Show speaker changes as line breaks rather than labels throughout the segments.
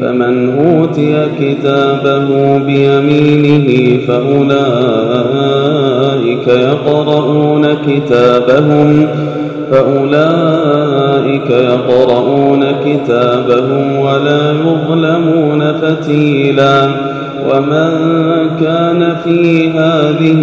فمن أوتي كتابه بيمينه فأولئك يقرؤون كتابهم فأولئك يقرؤون كتابهم ولا يظلمون فتيلا ومن كان في هذه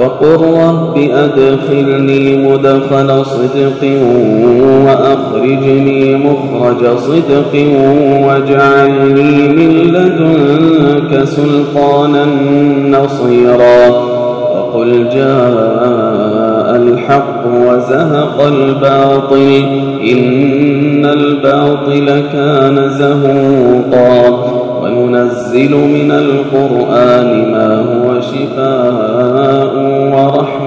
وقل رب أدخلني مدخل صدق وأخرجني مخرج صدق واجعلني من لدنك سلطانا نصيرا وقل جاء الحق وزهق الباطل إن الباطل كان زهوقا وننزل من القرآن ما هو شفاء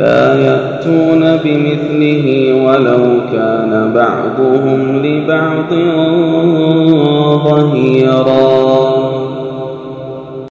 لا يأتون بمثله ولو كان بعضهم لبعض ظهيرا.